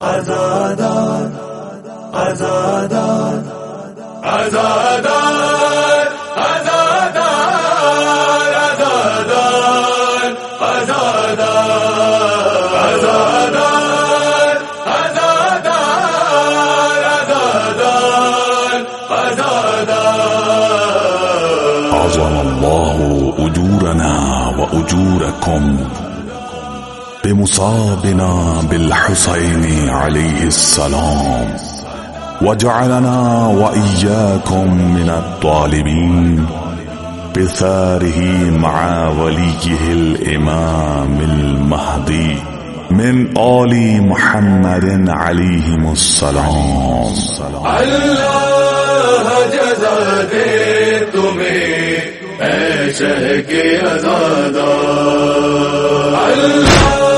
آزادار آزادار آزادار آزادار آزادار آزادار آزادار آزادار آزادار عظم الله أجورنا وأجوركم بمصابنا بالحسين عليه السلام. وجعلنا وإياكم من الطالبين بثاره مع وليه الإمام المهدي من آل محمد عليهم السلام. اللہ جزا دے تمہیں اے شہ کے آزادا اللہ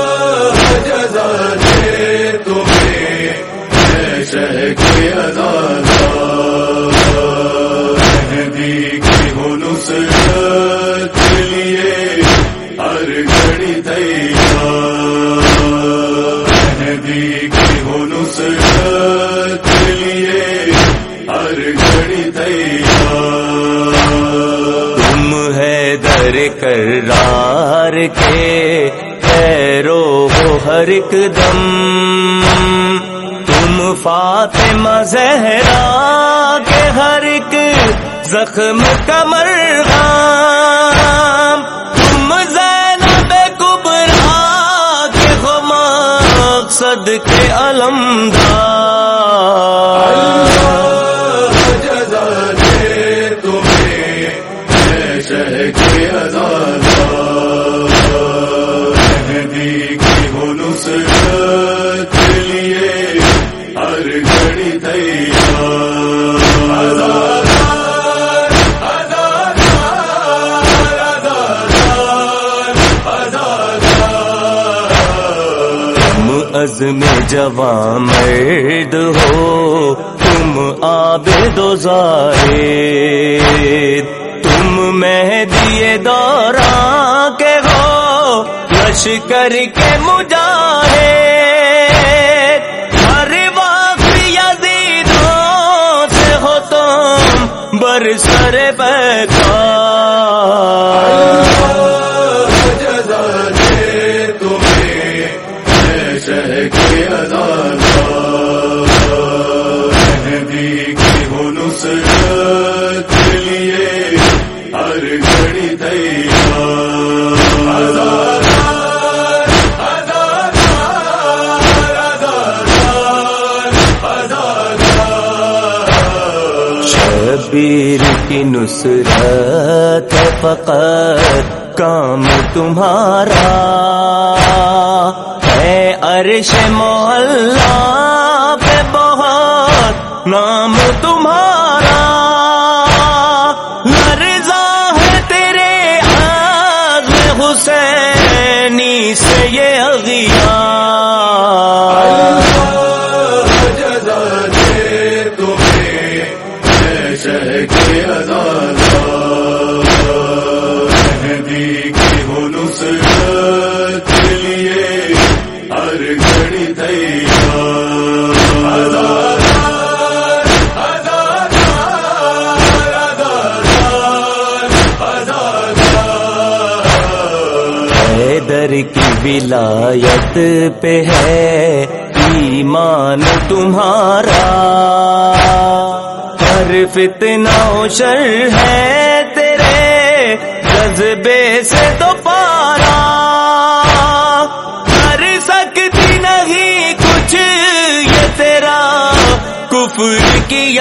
تم ہے در کرار کے پیرو ہر ایک دم فاطمہ زہرا کے ہر ایک زخم کا مرغام تم زینب کبرا کے ہو مقصد کے علمدار۔ تم عزم جوان مرد ہو، تم عابد و زاہد۔ تم مہدی دوران کے ہو لشکر کے مجاہد۔ ہر وقت یزیدوں سے ہو تم برسر بیکار کی نصرت فقط کام تمہارا ہے عرش مولا پہ بہت نام تمہارا کی ولایت پہ ہے، ایمان تمہارا۔ ہر فتنہ و شر ہے تیرے جذبے سے تو پارا۔ کر سکتی نہیں کچھ یہ تیرا کفر کی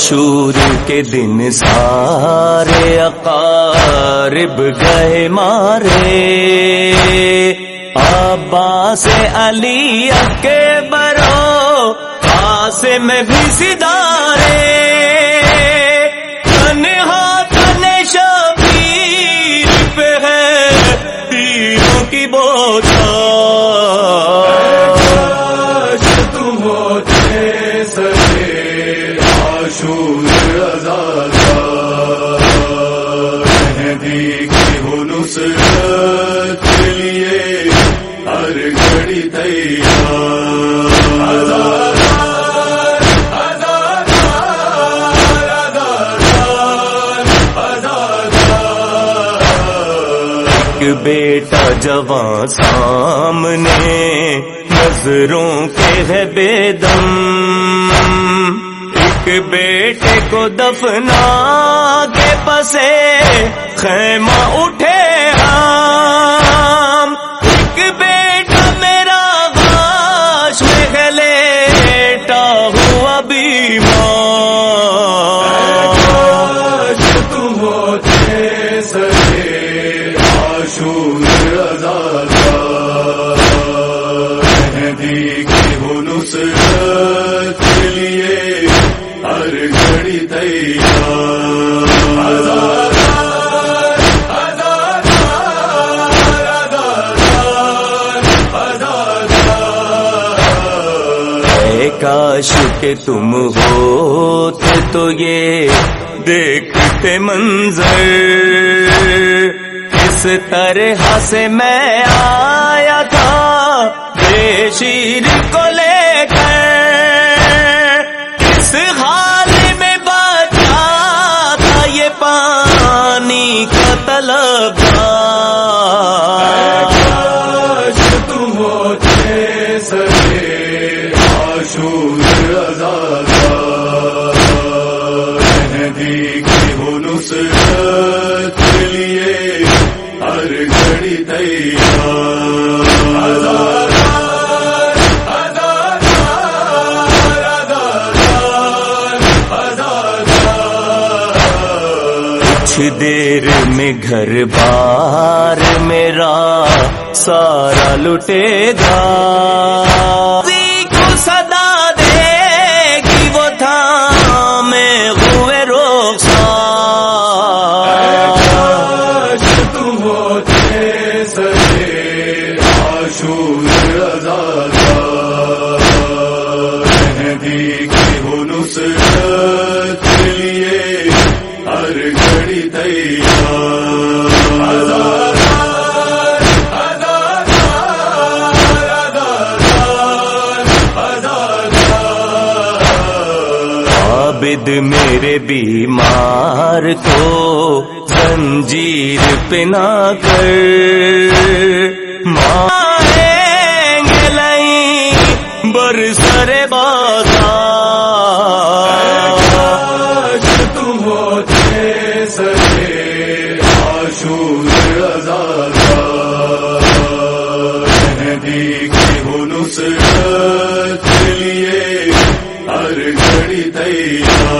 عاشور کے دن سارے اقارب گئے مارے عباس علی کے برو سے میں بھی سدارے۔ تنہا تن شبیر پہ ہے تیروں کی بوچھا تم ہوتے آشور کی ہو نصرت بیٹا جوان سامنے نظروں کے ہے بے دم۔ ایک بیٹے کو دفنا کے پسے خیمہ اٹھے۔ کے لیے ہر گھڑی تیار۔ کہ تم ہوتے تو یہ دیکھتے منظر۔ اس طرح سے میں آیا تھا، بے شیر کو کچھ دیر میں گھر بار میرا سارا لٹے گا۔ کو صدا ہر تیار عابد میرے بیمار کو زنجیر پنا کر ماریں گے لئی برسر بازار نصرت کے لیے ہر گھڑی تیار۔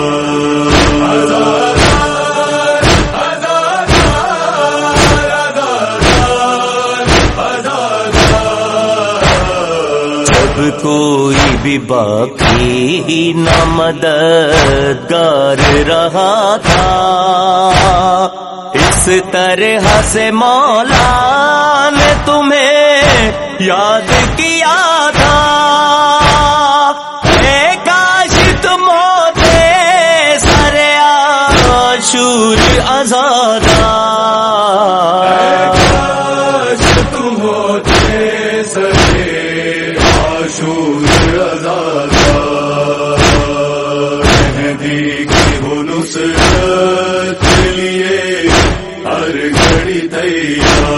جب کوئی بھی باقی نہ مددگار رہا تھا، اس طرح سے مولا نے تمہیں یاد کیا تھا؟ اے کاش تم ہوتے سر آشور آزاد کاش تم ہوتے سر آشور آزاد لیے ہر گھڑی تیار۔